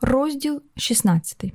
Розділ 16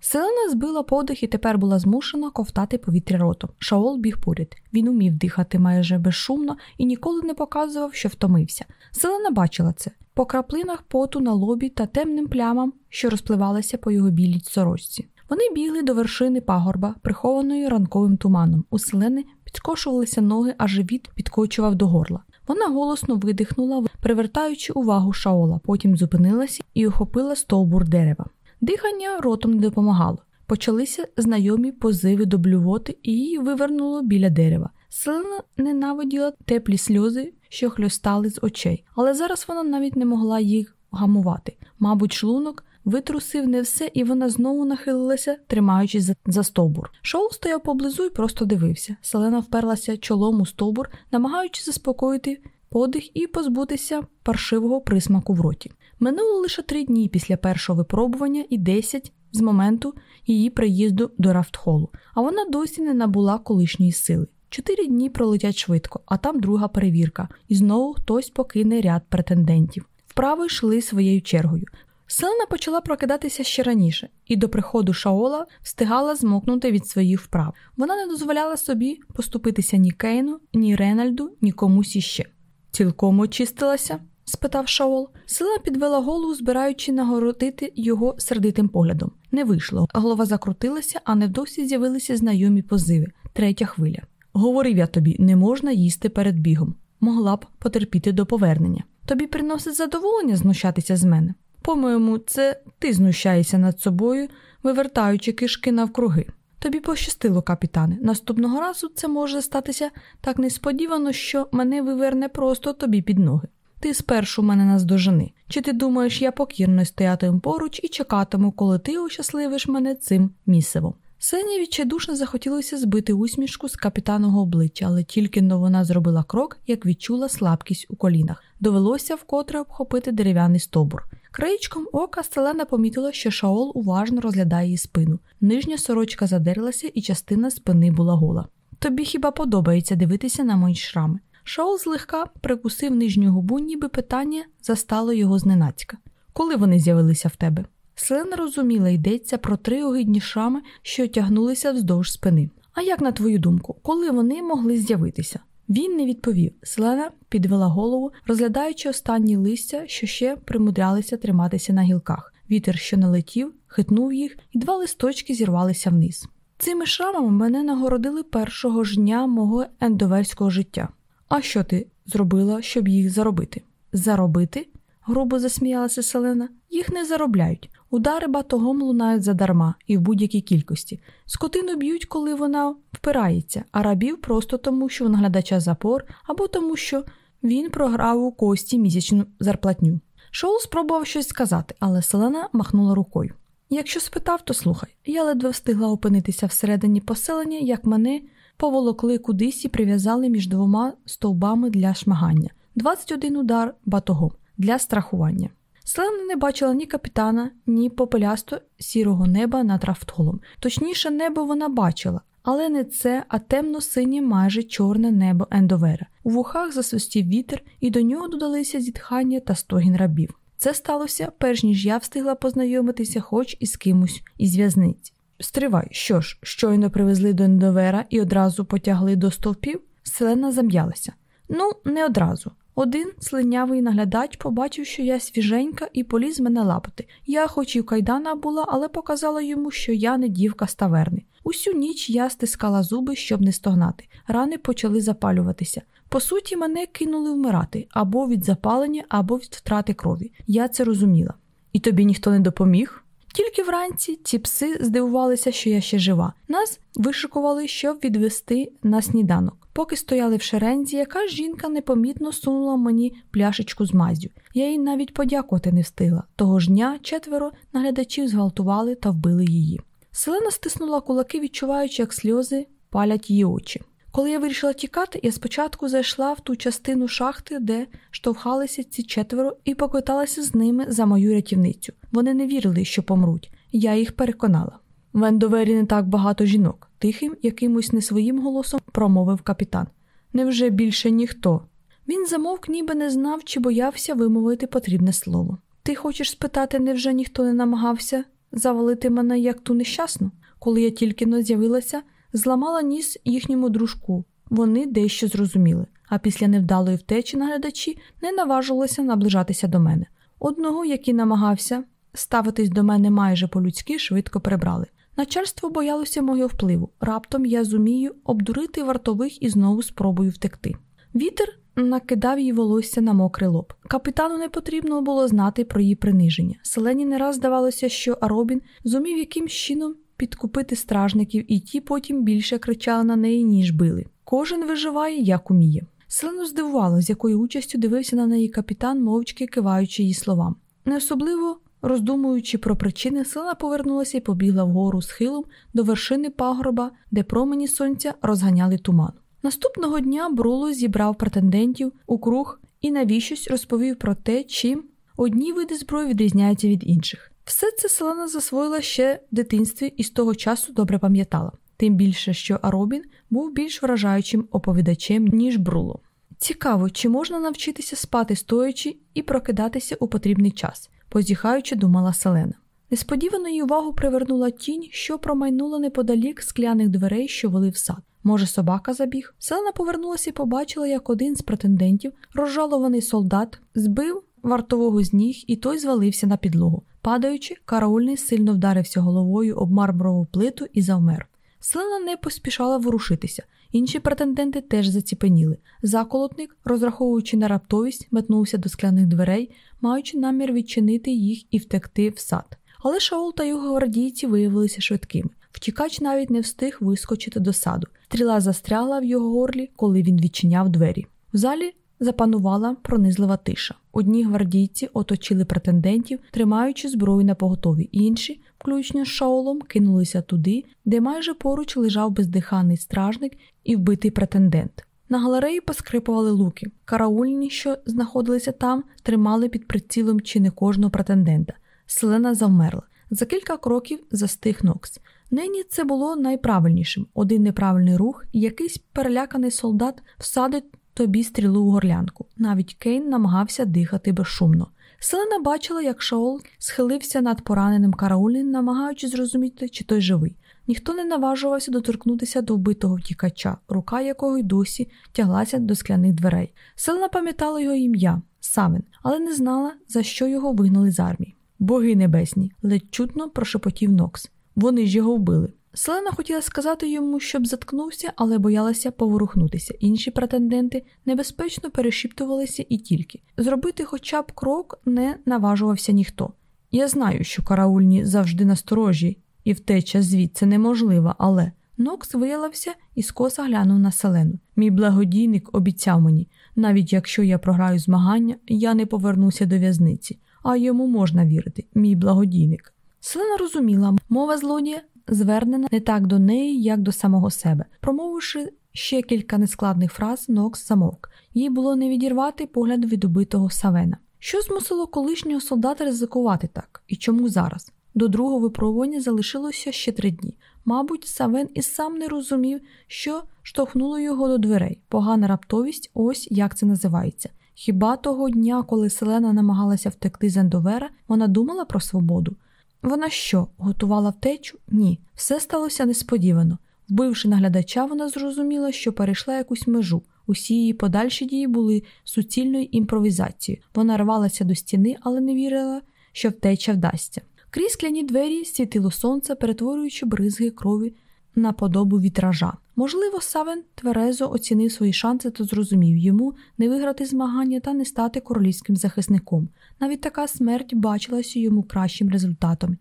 Селена збила подих і тепер була змушена ковтати повітря ротом. Шаол біг поряд. Він умів дихати майже безшумно і ніколи не показував, що втомився. Селена бачила це по краплинах поту на лобі та темним плямам, що розпливалися по його білій сорочці. Вони бігли до вершини пагорба, прихованої ранковим туманом. У селени підскошувалися ноги, а живіт підкочував до горла. Вона голосно видихнула, привертаючи увагу Шаола, потім зупинилася і охопила стовбур дерева. Дихання ротом не допомагало. Почалися знайомі позиви до блювоти і її вивернуло біля дерева. Селена ненавиділа теплі сльози, що хльостали з очей, але зараз вона навіть не могла їх гамувати. Мабуть, шлунок витрусив не все, і вона знову нахилилася, тримаючись за, за стовбур. Шоу стояв поблизу і просто дивився. Селена вперлася чолом у стовбур, намагаючись заспокоїти подих і позбутися паршивого присмаку в роті. Минуло лише три дні після першого випробування і десять з моменту її приїзду до Рафтхолу, а вона досі не набула колишньої сили. Чотири дні пролетять швидко, а там друга перевірка, і знову хтось покине ряд претендентів. Вправи йшли своєю чергою. Селена почала прокидатися ще раніше, і до приходу Шаола встигала змокнути від своїх вправ. Вона не дозволяла собі поступитися ні Кейну, ні Ренальду, ні комусь іще. Цілком очистилася? спитав Шаол. Села підвела голову, збираючи нагородити його сердитим поглядом. Не вийшло. Голова закрутилася, а невдовзі з'явилися знайомі позиви. Третя хвиля. Говорив я тобі, не можна їсти перед бігом. Могла б потерпіти до повернення. Тобі приносить задоволення знущатися з мене. По-моєму, це ти знущаєшся над собою, вивертаючи кишки навкруги. Тобі пощастило, капітане. Наступного разу це може статися так несподівано, що мене виверне просто тобі під ноги. Ти спершу мене наздожени. Чи ти думаєш, я покірно стоятиму поруч і чекатиму, коли ти ощасливиш мене цим місивом? Сені відчайдушно захотілося збити усмішку з капітаного обличчя, але тільки но вона зробила крок, як відчула слабкість у колінах. Довелося вкотре обхопити дерев'яний стобур. Краєчком ока Селена помітила, що Шаол уважно розглядає її спину. Нижня сорочка задерлася, і частина спини була гола. Тобі хіба подобається дивитися на мої шрами? Шаол злегка прикусив нижню губу, ніби питання застало його зненацька. Коли вони з'явилися в тебе? Селена розуміла, йдеться про три огидні шрами, що тягнулися вздовж спини. А як на твою думку, коли вони могли з'явитися? Він не відповів. Селена підвела голову, розглядаючи останні листя, що ще примудрялися триматися на гілках. Вітер, що налетів, хитнув їх, і два листочки зірвалися вниз. Цими шрамами мене нагородили першого ж дня мого ендоверського життя. А що ти зробила, щоб їх заробити? Заробити? грубо засміялася Селена. Їх не заробляють. Удари батогом лунають задарма і в будь-якій кількості. Скотину б'ють, коли вона впирається, а рабів просто тому, що у наглядача запор, або тому, що він програв у кості місячну зарплатню. Шоу спробував щось сказати, але Селена махнула рукою. Якщо спитав, то слухай. Я ледве встигла опинитися всередині поселення, як мене поволокли кудись і прив'язали між двома стовбами для шмагання, 21 удар батогом для страхування. Селена не бачила ні капітана, ні попелясто сірого неба над Рафтголом. Точніше, небо вона бачила, але не це, а темно-синє, майже чорне небо Ендовера. У вухах засвистів вітер, і до нього додалися зітхання та стогін рабів. Це сталося, перш ніж я встигла познайомитися хоч із кимось із в'язниці. Стривай, що ж, щойно привезли до Ендовера і одразу потягли до стовпів? Селена зам'ялася. Ну, не одразу. Один слинявий наглядач побачив, що я свіженька, і поліз мене лапати. Я, хоч і в кайдана була, але показала йому, що я не дівка з таверни. Усю ніч я стискала зуби, щоб не стогнати. Рани почали запалюватися. По суті, мене кинули вмирати або від запалення, або від втрати крові. Я це розуміла. І тобі ніхто не допоміг? Тільки вранці ці пси здивувалися, що я ще жива. Нас вишикували, щоб відвести на сніданок. Поки стояли в шерензі, яка жінка непомітно сунула мені пляшечку з мазю. Я їй навіть подякувати не встигла. Того ж дня четверо наглядачів зґвалтували та вбили її. Селена стиснула кулаки, відчуваючи, як сльози палять її очі. Коли я вирішила тікати, я спочатку зайшла в ту частину шахти, де штовхалися ці четверо, і поквиталася з ними за мою рятівницю. Вони не вірили, що помруть. Я їх переконала. В Ендовері не так багато жінок, тихим, якимось не своїм голосом промовив капітан. Невже більше ніхто? Він замовк, ніби не знав чи боявся вимовити потрібне слово. Ти хочеш спитати, невже ніхто не намагався завалити мене як ту нещасну? Коли я тільки но з'явилася, зламала ніс їхньому дружку. Вони дещо зрозуміли, а після невдалої втечі наглядачі не наважилися наближатися до мене. Одного, який намагався ставитись до мене майже по-людськи, швидко прибрали. Начальство боялося мого впливу. Раптом я зумію обдурити вартових і знову спробую втекти. Вітер накидав їй волосся на мокрий лоб. Капітану не потрібно було знати про її приниження. Селені не раз здавалося, що Аробін зумів якимсь чином підкупити стражників, і ті потім більше кричали на неї, ніж били. Кожен виживає, як уміє. Селену здивувало, з якою участю дивився на неї капітан, мовчки киваючи її словам. Не особливо роздумуючи про причини, селена повернулася і побігла вгору схилом до вершини пагорба, де промені сонця розганяли туман. Наступного дня Бруло зібрав претендентів у круг і навіщось розповів про те, чим одні види зброї відрізняються від інших. Все це селена засвоїла ще в дитинстві і з того часу добре пам'ятала, тим більше, що Аробін був більш вражаючим оповідачем, ніж Бруло. Цікаво, чи можна навчитися спати стоячи і прокидатися у потрібний час, позіхаючи, думала Селена. Несподівано її увагу привернула тінь, що промайнула неподалік скляних дверей, що вели в сад. Може, собака забіг? Селена повернулася і побачила, як один з претендентів, розжалований солдат, збив вартового з ніг, і той звалився на підлогу. Падаючи, караульний сильно вдарився головою об мармурову плиту і завмер. Селена не поспішала ворушитися. Інші претенденти теж заціпеніли. Заколотник, розраховуючи на раптовість, метнувся до скляних дверей, маючи намір відчинити їх і втекти в сад. Але Шаол та його гвардійці виявилися швидкими. Втікач навіть не встиг вискочити до саду. Стріла застрягла в його горлі, коли він відчиняв двері. В залі запанувала пронизлива тиша. Одні гвардійці оточили претендентів, тримаючи зброю на поготові, інші, включно з шаолом, кинулися туди, де майже поруч лежав бездиханий стражник і вбитий претендент. На галереї поскрипували луки. Караульні, що знаходилися там, тримали під прицілом чи не кожного претендента. Селена завмерла. За кілька кроків застиг Нокс. Нині це було найправильнішим. Один неправильний рух, якийсь переляканий солдат всадить тобі стрілу у горлянку. Навіть Кейн намагався дихати безшумно. Селена бачила, як Шаол схилився над пораненим караульним, намагаючись зрозуміти, чи той живий. Ніхто не наважувався доторкнутися до вбитого втікача, рука якого й досі тяглася до скляних дверей. Селена пам'ятала його ім'я Савен, але не знала, за що його вигнали з армії. Боги небесні, ледь чутно прошепотів Нокс. Вони ж його вбили. Селена хотіла сказати йому, щоб заткнувся, але боялася поворухнутися. Інші претенденти небезпечно перешіптувалися і тільки. Зробити хоча б крок не наважувався ніхто. Я знаю, що караульні завжди насторожі, і втеча звідси неможлива, але Нокс виявився і скоса глянув на селену. Мій благодійник обіцяв мені, навіть якщо я програю змагання, я не повернуся до в'язниці, а йому можна вірити, мій благодійник. Селена розуміла, мова злодія звернена не так до неї, як до самого себе. Промовивши ще кілька нескладних фраз, Нокс замовк. Їй було не відірвати погляд від убитого Савена. Що змусило колишнього солдата ризикувати так? І чому зараз? До другого випробування залишилося ще три дні. Мабуть, Савен і сам не розумів, що штовхнуло його до дверей. Погана раптовість, ось як це називається. Хіба того дня, коли Селена намагалася втекти з Ендовера, вона думала про свободу? Вона що, готувала втечу? Ні, все сталося несподівано. Вбивши наглядача, вона зрозуміла, що перейшла якусь межу. Усі її подальші дії були суцільною імпровізацією. Вона рвалася до стіни, але не вірила, що втеча вдасться. Крізь скляні двері світило сонце, перетворюючи бризги крові на подобу вітража. Можливо, Савен тверезо оцінив свої шанси та зрозумів йому не виграти змагання та не стати королівським захисником. Навіть така смерть бачилася йому кращим результатом,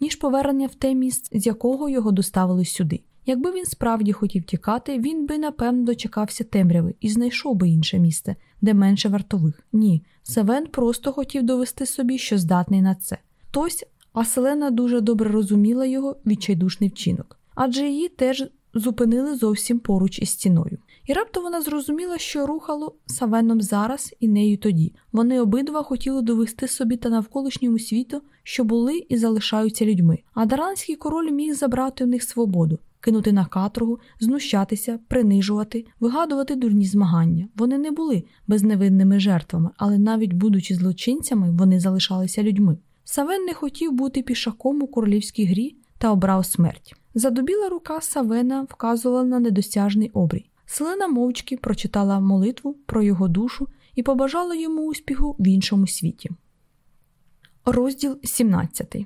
ніж повернення в те місце, з якого його доставили сюди. Якби він справді хотів тікати, він би напевно дочекався темряви і знайшов би інше місце, де менше вартових. Ні, Савен просто хотів довести собі, що здатний на це. Хтось, а Селена дуже добре розуміла його відчайдушний вчинок, адже її теж зупинили зовсім поруч із стіною. І раптом вона зрозуміла, що рухало Савеном зараз і нею тоді. Вони обидва хотіли довести собі та навколишньому світу, що були і залишаються людьми. А Даранський король міг забрати у них свободу. кинути на каторгу, знущатися, принижувати, вигадувати дурні змагання. Вони не були безневинними жертвами, але навіть будучи злочинцями, вони залишалися людьми. Савен не хотів бути пішаком у королівській грі та обрав смерть. Задубіла рука Савена вказувала на недосяжний обрій. Селена мовчки прочитала молитву про його душу і побажала йому успіху в іншому світі. Розділ 17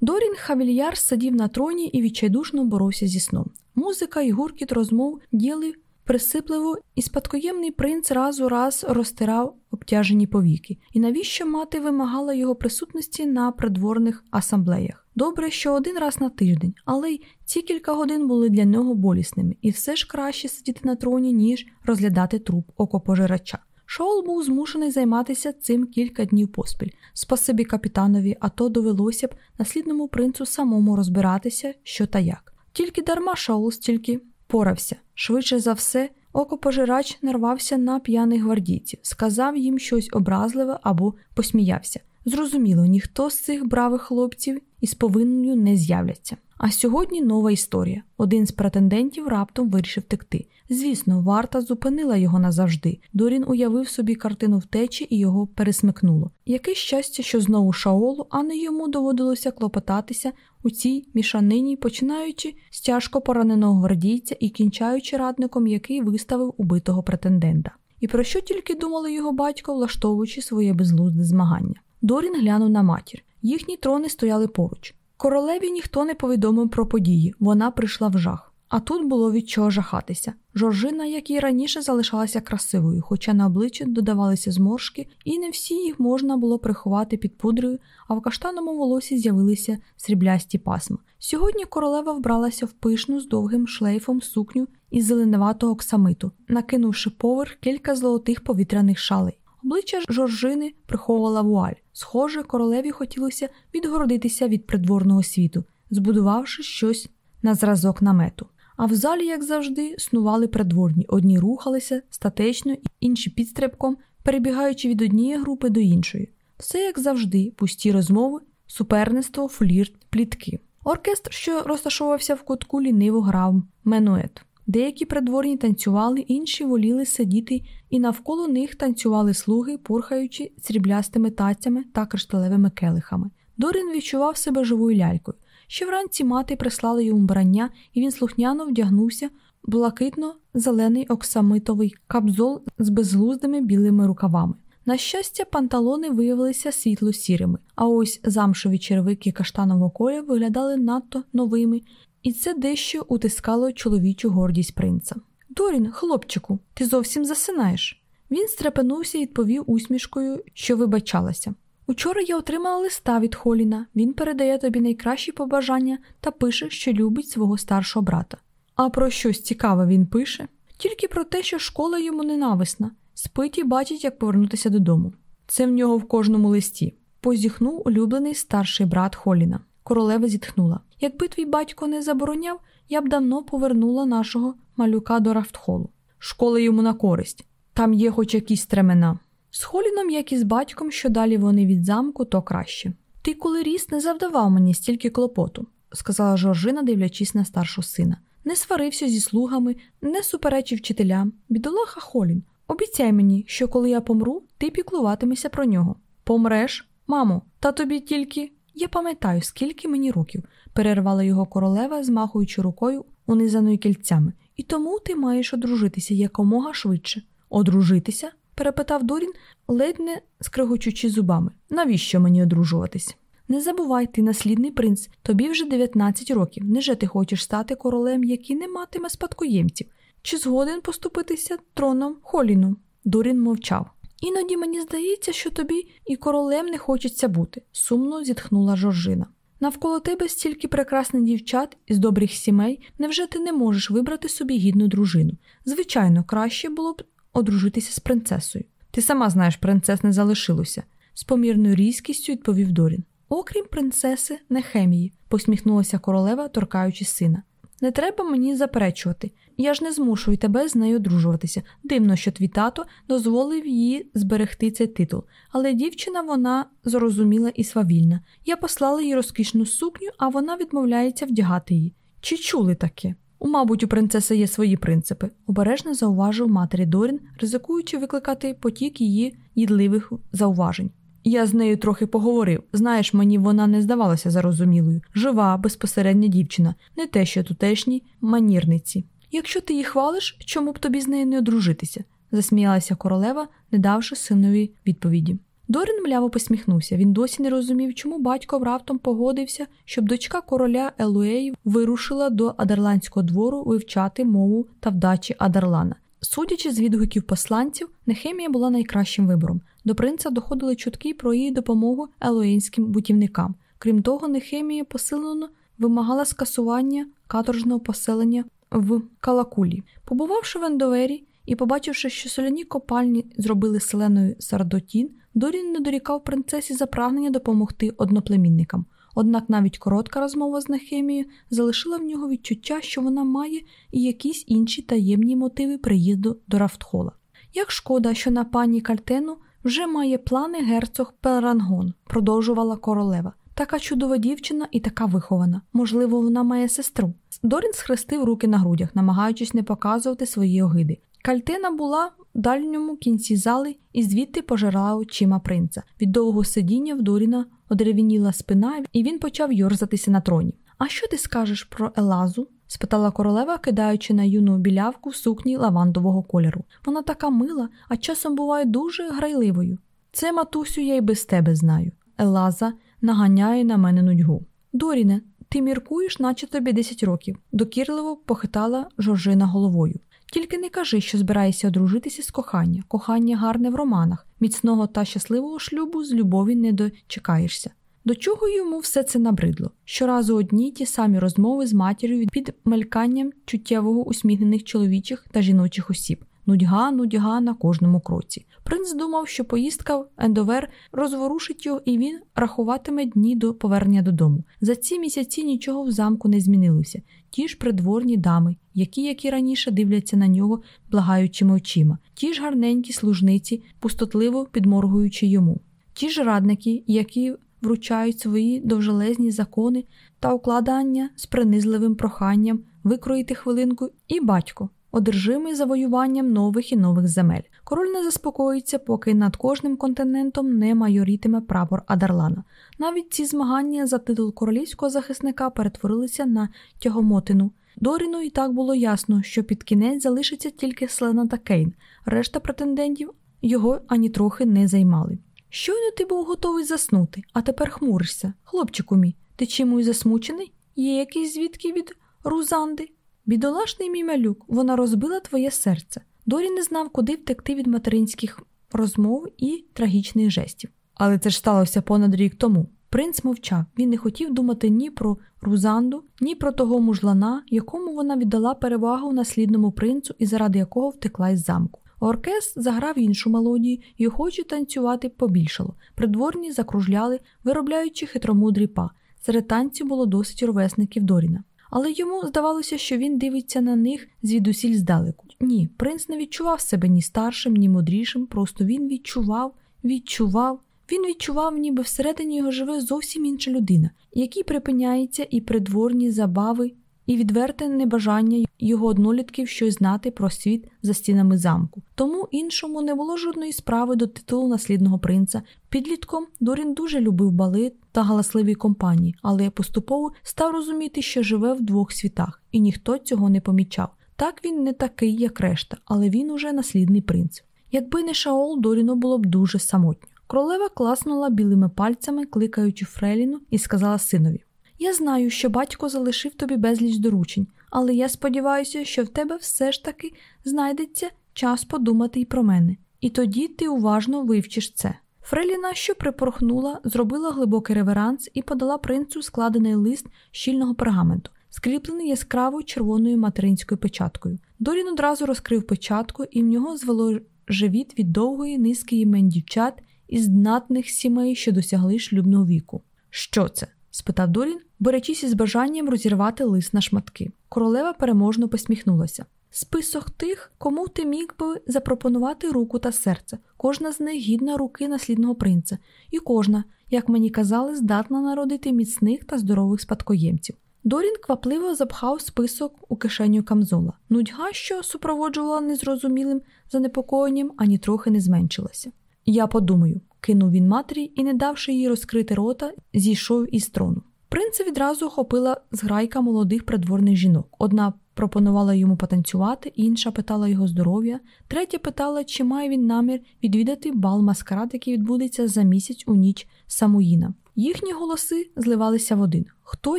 Дорін Хавільяр сидів на троні і відчайдушно боровся зі сном. Музика і гуркіт розмов діли присипливо, і спадкоємний принц раз у раз розтирав обтяжені повіки. І навіщо мати вимагала його присутності на придворних асамблеях? Добре, що один раз на тиждень, але й ці кілька годин були для нього болісними, і все ж краще сидіти на троні, ніж розглядати труп окопожирача. Шоул був змушений займатися цим кілька днів поспіль. Спасибі капітанові, а то довелося б наслідному принцу самому розбиратися, що та як. Тільки дарма Шоул стільки порався. Швидше за все, окопожирач нарвався на п'яних гвардійців, сказав їм щось образливе або посміявся. Зрозуміло, ніхто з цих бравих хлопців із повинною не з'являться. А сьогодні нова історія. Один з претендентів раптом вирішив текти. Звісно, варта зупинила його назавжди. Дорін уявив собі картину втечі і його пересмикнуло. Яке щастя, що знову Шаолу, а не йому доводилося клопотатися у цій мішанині, починаючи з тяжко пораненого гвардійця і кінчаючи радником, який виставив убитого претендента. І про що тільки думали його батько, влаштовуючи своє безглузде змагання? Дорін глянув на матір. Їхні трони стояли поруч. Королеві ніхто не повідомив про події, вона прийшла в жах. А тут було від чого жахатися. Жоржина, як і раніше, залишалася красивою, хоча на обличчі додавалися зморшки, і не всі їх можна було приховати під пудрою, а в каштаному волосі з'явилися сріблясті пасма. Сьогодні королева вбралася в пишну з довгим шлейфом сукню із зеленуватого оксамиту, накинувши поверх кілька золотих повітряних шалей. Обличчя Жоржини приховувала вуаль. Схоже, королеві хотілося відгородитися від придворного світу, збудувавши щось на зразок намету. А в залі, як завжди, снували придворні. Одні рухалися статечно, інші підстрибком, перебігаючи від однієї групи до іншої. Все як завжди, пусті розмови, суперництво, флірт, плітки. Оркестр, що розташовувався в кутку, ліниво грав менует. Деякі придворні танцювали, інші воліли сидіти, і навколо них танцювали слуги, пурхаючи сріблястими тацями та кришталевими келихами. Дорін відчував себе живою лялькою. Ще вранці мати прислала йому брання, і він слухняно вдягнувся блакитно-зелений оксамитовий кабзол з безглуздими білими рукавами. На щастя, панталони виявилися світло сірими, а ось замшові червики каштанового кольору виглядали надто новими і це дещо утискало чоловічу гордість принца. Дорін, хлопчику, ти зовсім засинаєш. Він стрепенувся і відповів усмішкою, що вибачалася. Учора я отримала листа від Холіна, він передає тобі найкращі побажання та пише, що любить свого старшого брата. А про щось цікаве він пише? Тільки про те, що школа йому ненависна, спить і бачить, як повернутися додому. Це в нього в кожному листі. Позіхнув улюблений старший брат Холіна. Королева зітхнула. Якби твій батько не забороняв, я б давно повернула нашого малюка до Рафтхолу. Школа йому на користь. Там є хоч якісь стремена. З Холіном, як і з батьком, що далі вони від замку, то краще. Ти, коли ріс, не завдавав мені стільки клопоту, сказала Жоржина, дивлячись на старшого сина. Не сварився зі слугами, не суперечив вчителям. Бідолаха Холін. Обіцяй мені, що коли я помру, ти піклуватимешся про нього. Помреш, мамо, та тобі тільки. Я пам'ятаю, скільки мені років, перервала його королева, змахуючи рукою, унизаною кільцями. І тому ти маєш одружитися якомога швидше. Одружитися? перепитав Дорін, ледь не скригочучи зубами. Навіщо мені одружуватись? Не забувай, ти наслідний принц, тобі вже 19 років. Неже ти хочеш стати королем, який не матиме спадкоємців? Чи згоден поступитися троном Холіну? Дорін мовчав. Іноді мені здається, що тобі і королем не хочеться бути, сумно зітхнула Жоржина. Навколо тебе стільки прекрасних дівчат із добрих сімей, невже ти не можеш вибрати собі гідну дружину? Звичайно, краще було б одружитися з принцесою. Ти сама знаєш, принцес не залишилося, з помірною різкістю відповів Дорін. Окрім принцеси Нехемії, посміхнулася королева, торкаючи сина. Не треба мені заперечувати. Я ж не змушую тебе з нею одружуватися. Дивно, що твій тато дозволив їй зберегти цей титул, але дівчина вона зрозуміла і свавільна. Я послала їй розкішну сукню, а вона відмовляється вдягати її. Чи чули таке? Мабуть, у принцеси є свої принципи, обережно зауважив матері Дорін, ризикуючи викликати потік її їдливих зауважень. Я з нею трохи поговорив. Знаєш, мені вона не здавалася зарозумілою. Жива, безпосередня дівчина, не те, що тутешні манірниці. Якщо ти її хвалиш, чому б тобі з нею не одружитися? засміялася королева, не давши синові відповіді. Дорін мляво посміхнувся. Він досі не розумів, чому батько раптом погодився, щоб дочка короля Елуеї вирушила до Адерландського двору вивчати мову та вдачі Адерлана. Судячи з відгуків посланців, Нехемія була найкращим вибором. До принца доходили чутки про її допомогу елоїнським бутівникам. Крім того, Нехемія посилено вимагала скасування каторжного поселення в Калакулі. Побувавши в Ендовері і побачивши, що соляні копальні зробили селеною Сардотін, Дорін не дорікав принцесі за прагнення допомогти одноплемінникам. Однак навіть коротка розмова з Нехемією залишила в нього відчуття, що вона має і якісь інші таємні мотиви приїзду до Рафтхола. Як шкода, що на пані Кальтену вже має плани герцог Пелрангон, продовжувала королева. Така чудова дівчина і така вихована. Можливо, вона має сестру. Дорін схрестив руки на грудях, намагаючись не показувати свої огиди. Кальтена була в дальньому кінці зали і звідти пожирала очима принца. Від довгого сидіння в Доріна одеревініла спина, і він почав йорзатися на троні. А що ти скажеш про Елазу? Спитала королева, кидаючи на юну білявку сукні лавандового кольору. Вона така мила, а часом буває дуже грайливою. Це, матусю, я й без тебе знаю. Елаза наганяє на мене нудьгу. Доріне, ти міркуєш, наче тобі 10 років, докірливо похитала Жоржина головою. Тільки не кажи, що збираєшся одружитися з кохання. Кохання гарне в романах, міцного та щасливого шлюбу з любові не дочекаєшся. До чого йому все це набридло? Щоразу одні ті самі розмови з матір'ю під мельканням чуттєвого усміхнених чоловічих та жіночих осіб. Нудьга, нудьга на кожному кроці. Принц думав, що поїздка в Ендовер розворушить його, і він рахуватиме дні до повернення додому. За ці місяці нічого в замку не змінилося. Ті ж придворні дами, які, як і раніше, дивляться на нього благаючими очима, ті ж гарненькі служниці, пустотливо підморгуючи йому, ті ж радники, які вручають свої довжелезні закони та укладання з принизливим проханням викроїти хвилинку, і батько, одержимий завоюванням нових і нових земель. Король не заспокоїться, поки над кожним континентом не майорітиме прапор Адарлана. Навіть ці змагання за титул королівського захисника перетворилися на тягомотину. Доріну і так було ясно, що під кінець залишиться тільки Селена та Кейн, решта претендентів його ані трохи не займали. Щойно ти був готовий заснути, а тепер хмуришся. Хлопчику мій, ти чимось засмучений? Є якийсь звідки від Рузанди? Бідолашний мій малюк, вона розбила твоє серце. Дорі не знав, куди втекти від материнських розмов і трагічних жестів. Але це ж сталося понад рік тому. Принц мовчав, він не хотів думати ні про Рузанду, ні про того мужлана, якому вона віддала перевагу наслідному принцу і заради якого втекла із замку. Оркестр заграв іншу мелодію і охочі танцювати побільшало. Придворні закружляли, виробляючи хитромудрі па. Серед танців було досить ровесників Доріна. Але йому здавалося, що він дивиться на них звідусіль здалеку. Ні, принц не відчував себе ні старшим, ні мудрішим, просто він відчував, відчував. Він відчував, ніби всередині його живе зовсім інша людина, якій припиняється і придворні забави, і відверте небажання його однолітків щось знати про світ за стінами замку. Тому іншому не було жодної справи до титулу наслідного принца. Підлітком Дорін дуже любив бали та галасливі компанії, але поступово став розуміти, що живе в двох світах, і ніхто цього не помічав. Так він не такий, як решта, але він уже наслідний принц. Якби не Шаол, Доріну було б дуже самотньо. Королева класнула білими пальцями, кликаючи Фреліну, і сказала синові: Я знаю, що батько залишив тобі безліч доручень, але я сподіваюся, що в тебе все ж таки знайдеться час подумати й про мене, і тоді ти уважно вивчиш це. Фреліна, що припорхнула, зробила глибокий реверанс і подала принцу складений лист щільного пергаменту, скріплений яскравою червоною материнською печаткою. Дорін одразу розкрив печатку, і в нього звело живіт від довгої низки імен дівчат із знатних сімей, що досягли шлюбного віку. Що це? Спитав Дорін, беречись із бажанням розірвати лист на шматки. Королева переможно посміхнулася. Список тих, кому ти міг би запропонувати руку та серце. Кожна з них гідна руки наслідного принца, і кожна, як мені казали, здатна народити міцних та здорових спадкоємців. Дорін квапливо запхав список у кишеню камзола. Нудьга, що супроводжувала незрозумілим занепокоєнням, ані трохи не зменшилася. Я подумаю, кинув він матері і, не давши їй розкрити рота, зійшов із трону. Принца відразу охопила зграйка молодих придворних жінок. Одна пропонувала йому потанцювати, інша питала його здоров'я, третя питала, чи має він намір відвідати бал маскарад, який відбудеться за місяць у ніч Самуїна. Їхні голоси зливалися в один. Хто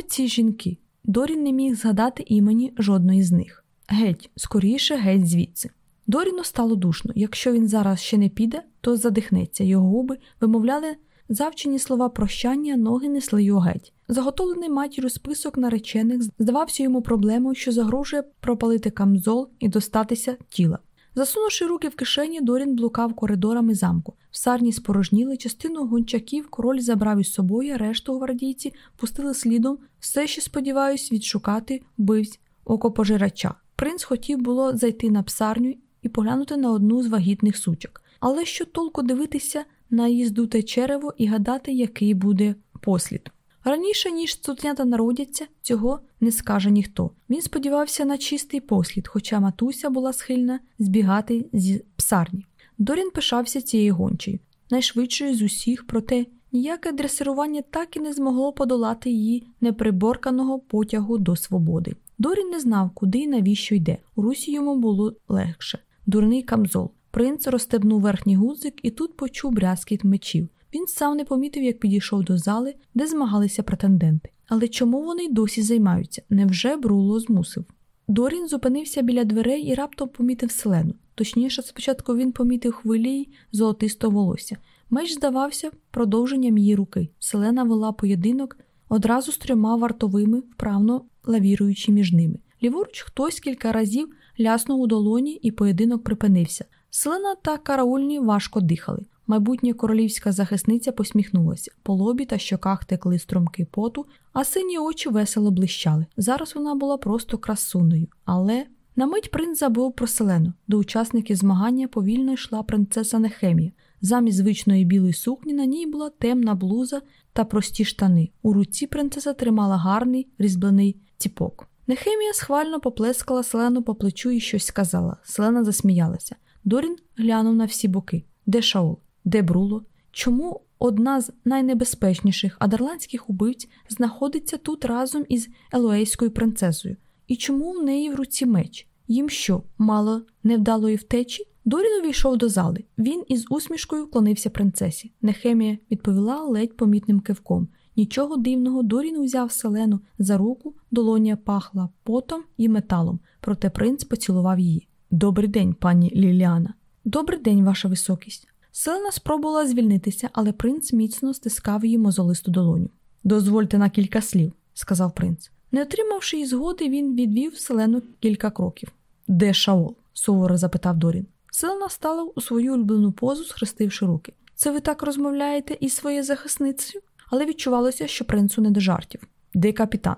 ці жінки? Дорін не міг згадати імені жодної з них. Геть, скоріше, геть звідси. Доріну стало душно. Якщо він зараз ще не піде, то задихнеться. Його губи вимовляли завчені слова прощання, ноги несли його геть. Заготовлений матір'ю список наречених здавався йому проблемою, що загрожує пропалити камзол і достатися тіла. Засунувши руки в кишені, Дорін блукав коридорами замку. В сарні спорожніли частину гончаків, король забрав із собою, решту гвардійці пустили слідом, все ще сподіваюсь, відшукати вбивць окопожирача. Принц хотів було зайти на псарню і поглянути на одну з вагітних сучок. Але що толку дивитися на її черево і гадати, який буде послід. Раніше, ніж цуценята народяться, цього не скаже ніхто. Він сподівався на чистий послід, хоча матуся була схильна збігати зі псарні. Дорін пишався цією гончею, найшвидшою з усіх, проте ніяке дресирування так і не змогло подолати її неприборканого потягу до свободи. Дорін не знав, куди і навіщо йде. У русі йому було легше. Дурний камзол. Принц розстебнув верхній гудзик і тут почув брязкіт мечів. Він сам не помітив, як підійшов до зали, де змагалися претенденти. Але чому вони й досі займаються? Невже Бруло змусив? Дорін зупинився біля дверей і раптом помітив селену. Точніше, спочатку він помітив хвилі золотисто волосся. Меч здавався продовженням її руки. Селена вела поєдинок одразу з трьома вартовими, вправно лавіруючи між ними. Ліворуч хтось кілька разів ляснув у долоні, і поєдинок припинився. Селена та караульні важко дихали. Майбутня королівська захисниця посміхнулася. По лобі та щоках текли струмки поту, а сині очі весело блищали. Зараз вона була просто красуною. Але на мить принц забув про селену. До учасників змагання повільно йшла принцеса Нехемія. Замість звичної білої сукні на ній була темна блуза та прості штани. У руці принцеса тримала гарний різьблений ціпок. Нехемія схвально поплескала селену по плечу і щось сказала. Селена засміялася. Дорін глянув на всі боки. Де Шаол? Де Бруло? Чому одна з найнебезпечніших адерландських убивць знаходиться тут разом із Елоейською принцесою? І чому в неї в руці меч? Їм що, мало невдалої втечі? Дорін увійшов до зали. Він із усмішкою вклонився принцесі. Нехемія відповіла ледь помітним кивком. Нічого дивного, Дорін узяв селену за руку, долоня пахла потом і металом, проте принц поцілував її. Добрий день, пані Ліліана. Добрий день, ваша високість. Селена спробувала звільнитися, але принц міцно стискав її мозолисту долоню. Дозвольте на кілька слів, сказав принц. Не отримавши її згоди, він відвів селену кілька кроків. Де Шаол? суворо запитав Дорін. Селена стала у свою улюблену позу, схрестивши руки. Це ви так розмовляєте із своєю захисницею? Але відчувалося, що принцу не до жартів. Де капітан?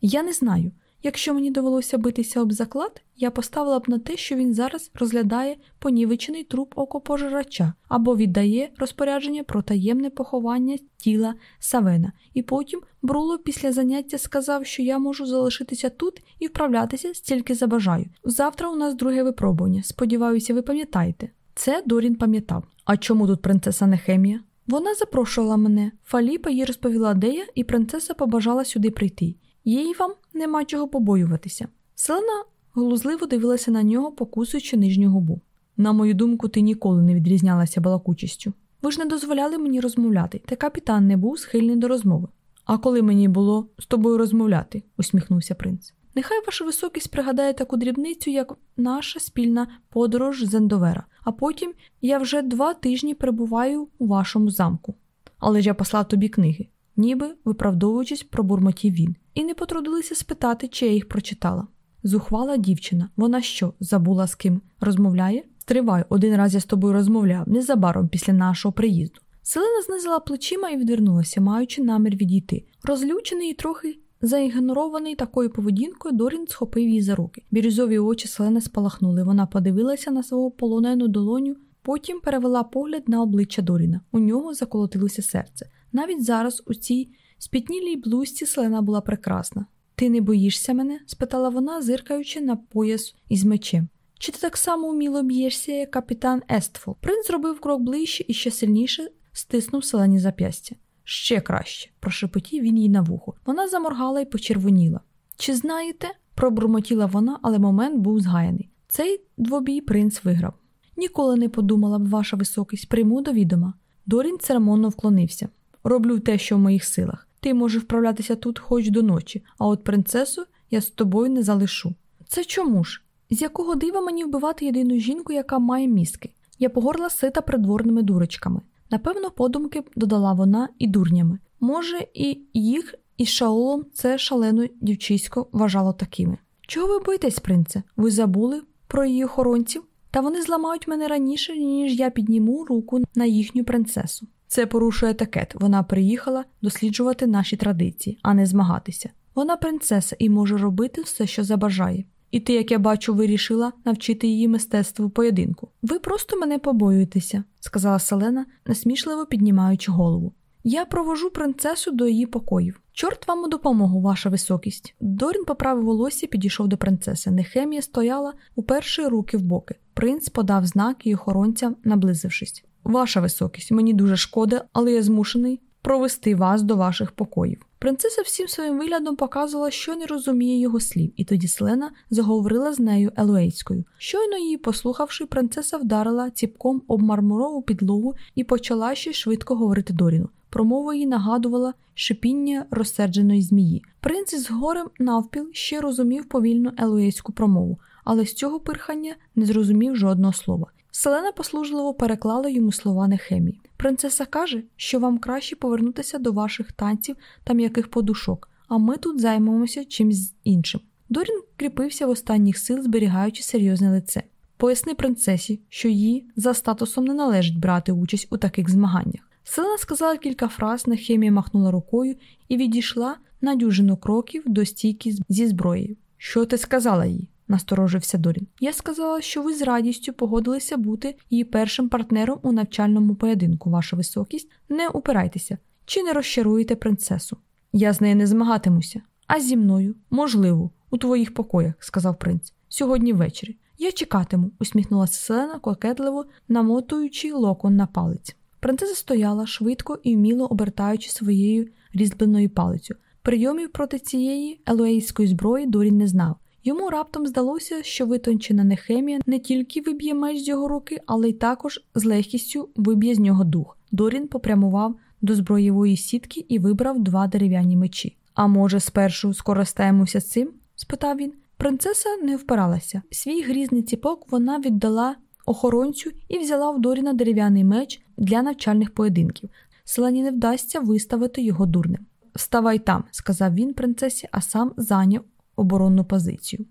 Я не знаю. Якщо мені довелося битися об заклад, я поставила б на те, що він зараз розглядає понівечений труп окопожирача або віддає розпорядження про таємне поховання тіла Савена. І потім Бруло після заняття сказав, що я можу залишитися тут і вправлятися стільки забажаю. Завтра у нас друге випробування. Сподіваюся, ви пам'ятаєте. Це Дорін пам'ятав. А чому тут принцеса Нехемія? Вона запрошувала мене. Фаліпа їй розповіла, де я, і принцеса побажала сюди прийти. Їй вам нема чого побоюватися. Селена глузливо дивилася на нього, покусуючи нижню губу. На мою думку, ти ніколи не відрізнялася балакучістю. Ви ж не дозволяли мені розмовляти, та капітан не був схильний до розмови. А коли мені було з тобою розмовляти, усміхнувся принц. Нехай ваша високість пригадає таку дрібницю, як наша спільна подорож з Ендовера, а потім я вже два тижні перебуваю у вашому замку. Але ж я послав тобі книги, ніби виправдовуючись, пробурмотів він, і не потрудилися спитати, чи я їх прочитала. Зухвала дівчина, вона що, забула з ким розмовляє? Тривай, один раз я з тобою розмовляв, незабаром після нашого приїзду. Селена знизила плечима і відвернулася, маючи намір відійти. Розлючений і трохи заігнорований такою поведінкою, Дорін схопив її за руки. Бірюзові очі Селени спалахнули. Вона подивилася на свого полонену долоню, потім перевела погляд на обличчя Доріна. У нього заколотилося серце. Навіть зараз у цій спітнілій блузці Селена була прекрасна. Ти не боїшся мене? спитала вона, зиркаючи на пояс із мечем. Чи ти так само вміло б'єшся, як капітан Естфол? Принц зробив крок ближче і ще сильніше стиснув селені зап'ястя. Ще краще, прошепотів він їй на вухо. Вона заморгала і почервоніла. Чи знаєте? пробурмотіла вона, але момент був згаяний. Цей двобій принц виграв. Ніколи не подумала б, ваша високість, прийму до відома. Дорін церемонно вклонився. Роблю те, що в моїх силах. Ти можеш вправлятися тут хоч до ночі, а от принцесу я з тобою не залишу. Це чому ж? З якого дива мені вбивати єдину жінку, яка має мізки? Я погорла сита придворними дурочками. Напевно, подумки додала вона і дурнями. Може, і їх із Шаолом це шалено дівчисько вважало такими. Чого ви боїтесь, принце? Ви забули про її охоронців? Та вони зламають мене раніше, ніж я підніму руку на їхню принцесу. Це порушує етикет. Вона приїхала досліджувати наші традиції, а не змагатися. Вона принцеса і може робити все, що забажає. І ти, як я бачу, вирішила навчити її мистецтву поєдинку. Ви просто мене побоюєтеся, сказала Селена, насмішливо піднімаючи голову. Я провожу принцесу до її покоїв. Чорт вам у допомогу, ваша високість. Дорін поправив волосся і підійшов до принцеси. Нехемія стояла у перші руки в боки. Принц подав знак і охоронцям, наблизившись. Ваша високість, мені дуже шкода, але я змушений провести вас до ваших покоїв. Принцеса всім своїм виглядом показувала, що не розуміє його слів, і тоді Селена заговорила з нею елуейською. Щойно її, послухавши, принцеса вдарила ціпком об мармурову підлогу і почала ще швидко говорити Доріну. Промова її нагадувала шипіння розсердженої змії. Принц із горем навпіл ще розумів повільну елуейську промову, але з цього пирхання не зрозумів жодного слова. Селена послужливо переклала йому слова Нехемії. Принцеса каже, що вам краще повернутися до ваших танців та м'яких подушок, а ми тут займемося чимось іншим. Дорін кріпився в останніх сил, зберігаючи серйозне лице. Поясни принцесі, що їй за статусом не належить брати участь у таких змаганнях. Селена сказала кілька фраз, Нехемія махнула рукою і відійшла на дюжину кроків до стійки зі зброєю. Що ти сказала їй? Насторожився Дорін. Я сказала, що ви з радістю погодилися бути її першим партнером у навчальному поєдинку, ваша високість. Не упирайтеся, чи не розчаруєте принцесу. Я з нею не змагатимуся, а зі мною, можливо, у твоїх покоях, сказав принц. Сьогодні ввечері. Я чекатиму, усміхнулася Селена, кокетливо намотуючи локон на палець. Принцеса стояла швидко і вміло обертаючи своєю різьбленою палицю. Прийомів проти цієї елуейської зброї Дорін не знав. Йому раптом здалося, що витончена Нехемія не тільки виб'є меч з його руки, але й також з легкістю виб'є з нього дух. Дорін попрямував до зброєвої сітки і вибрав два дерев'яні мечі. А може, спершу скористаємося цим? спитав він. Принцеса не впиралася. Свій грізний ціпок вона віддала охоронцю і взяла в Доріна дерев'яний меч для навчальних поєдинків. Селені не вдасться виставити його дурним. Вставай там, сказав він принцесі, а сам зайняв оборонну позицію.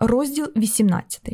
Розділ 18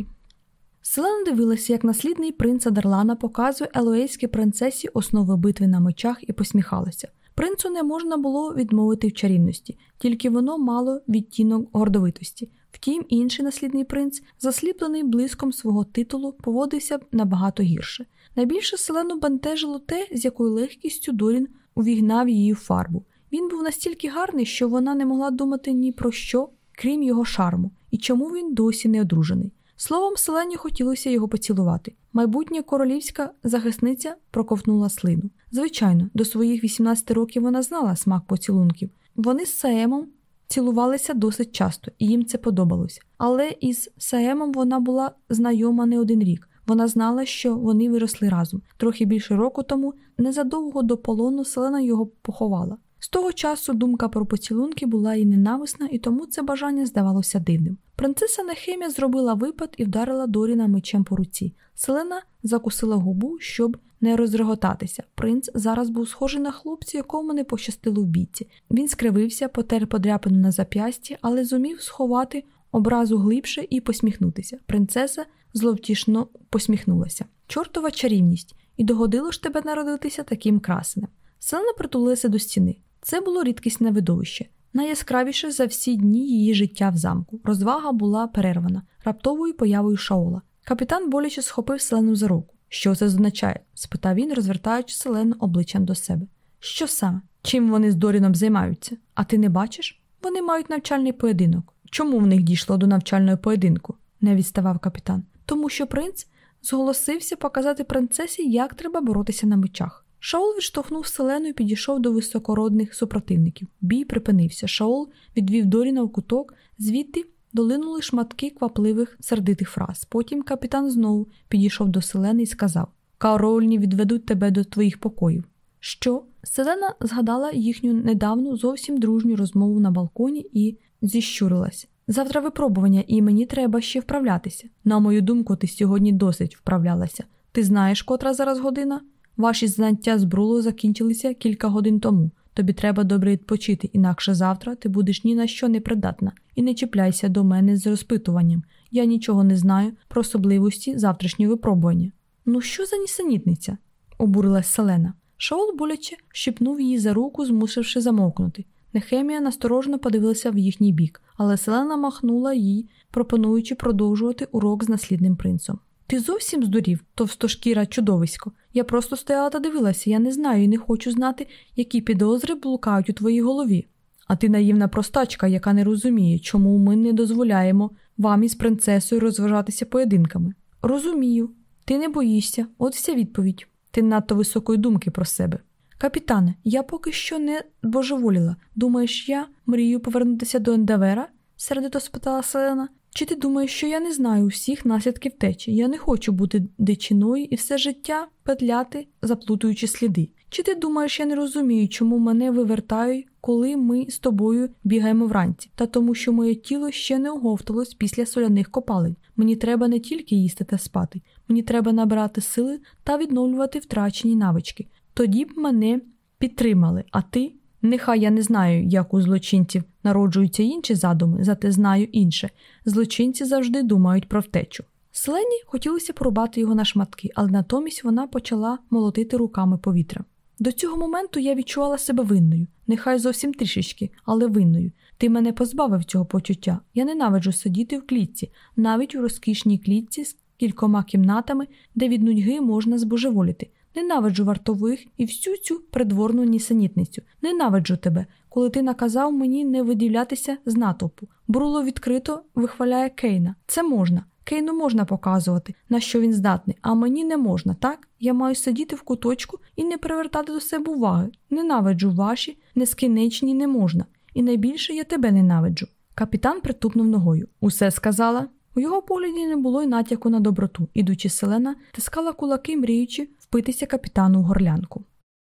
Селена дивилася, як наслідний принц Адерлана показує елоейській принцесі основи битви на мечах і посміхалася. Принцу не можна було відмовити в чарівності, тільки воно мало відтінок гордовитості. Втім, інший наслідний принц, засліплений блиском свого титулу, поводився б набагато гірше. Найбільше селену бентежило те, з якою легкістю Дорін увігнав її в фарбу. Він був настільки гарний, що вона не могла думати ні про що, крім його шарму, і чому він досі не одружений. Словом, селені хотілося його поцілувати. Майбутня королівська захисниця проковтнула слину. Звичайно, до своїх 18 років вона знала смак поцілунків. Вони з Саемом цілувалися досить часто, і їм це подобалось. Але із Саемом вона була знайома не один рік. Вона знала, що вони виросли разом. Трохи більше року тому, незадовго до полону, селена його поховала. З того часу думка про поцілунки була їй ненависна, і тому це бажання здавалося дивним. Принцеса Нехемія зробила випад і вдарила Доріна мечем по руці. Селена закусила губу, щоб не розреготатися. Принц зараз був схожий на хлопця, якому не пощастило в бійці. Він скривився, потер подряпину на зап'ясті, але зумів сховати образу глибше і посміхнутися. Принцеса зловтішно посміхнулася. Чортова чарівність, і догодило ж тебе народитися таким красенем. Селена притулилася до стіни. Це було рідкісне видовище. Найяскравіше за всі дні її життя в замку. Розвага була перервана раптовою появою Шаола. Капітан боляче схопив селену за руку. Що це означає? спитав він, розвертаючи селену обличчям до себе. Що саме? Чим вони з Доріном займаються? А ти не бачиш? Вони мають навчальний поєдинок. Чому в них дійшло до навчального поєдинку? не відставав капітан. Тому що принц зголосився показати принцесі, як треба боротися на мечах. Шаол відштовхнув селену і підійшов до високородних супротивників. Бій припинився. Шаол відвів Доріна в куток, звідти долинули шматки квапливих сердитих фраз. Потім капітан знову підійшов до селени і сказав: Карольні відведуть тебе до твоїх покоїв. Що? Селена згадала їхню недавну зовсім дружню розмову на балконі і зіщурилась. Завтра випробування, і мені треба ще вправлятися. На мою думку, ти сьогодні досить вправлялася. Ти знаєш, котра зараз година? Ваші заняття з брулу закінчилися кілька годин тому. Тобі треба добре відпочити, інакше завтра ти будеш ні на що не придатна. І не чіпляйся до мене з розпитуванням. Я нічого не знаю про особливості завтрашнього випробування. Ну що за нісенітниця? обурилась Селена. Шаол боляче щипнув її за руку, змусивши замовкнути. Нехемія насторожно подивилася в їхній бік, але Селена махнула їй, пропонуючи продовжувати урок з наслідним принцем. Ти зовсім здурів, товстошкіра чудовисько. Я просто стояла та дивилася, я не знаю і не хочу знати, які підозри блукають у твоїй голові. А ти наївна простачка, яка не розуміє, чому ми не дозволяємо вам із принцесою розважатися поєдинками. Розумію, ти не боїшся, от вся відповідь. Ти надто високої думки про себе. Капітане, я поки що не божеволіла. Думаєш, я мрію повернутися до Ендавера? сердито спитала Селена. Чи ти думаєш, що я не знаю всіх наслідків течі? Я не хочу бути дичиною і все життя петляти, заплутуючи сліди. Чи ти думаєш, я не розумію, чому мене вивертають, коли ми з тобою бігаємо вранці, та тому, що моє тіло ще не оговталось після соляних копалень. Мені треба не тільки їсти та спати, мені треба набирати сили та відновлювати втрачені навички. Тоді б мене підтримали, а ти Нехай я не знаю, як у злочинців народжуються інші задуми, зате знаю інше. Злочинці завжди думають про втечу. Селені хотілося порубати його на шматки, але натомість вона почала молотити руками повітря. До цього моменту я відчувала себе винною, нехай зовсім трішечки, але винною. Ти мене позбавив цього почуття. Я ненавиджу сидіти в клітці, навіть у розкішній клітці з кількома кімнатами, де від нудьги можна збожеволіти. Ненавиджу вартових і всю цю придворну нісенітницю. Ненавиджу тебе, коли ти наказав мені не виділятися з натовпу. Бруло відкрито вихваляє Кейна. Це можна. Кейну можна показувати, на що він здатний, а мені не можна, так? Я маю сидіти в куточку і не привертати до себе уваги. Ненавиджу ваші, нескінчені не можна. І найбільше я тебе ненавиджу. Капітан притупнув ногою. Усе сказала. У його погляді не було й натяку на доброту, ідучи селена, тискала кулаки, мріючи впитися капітану в горлянку.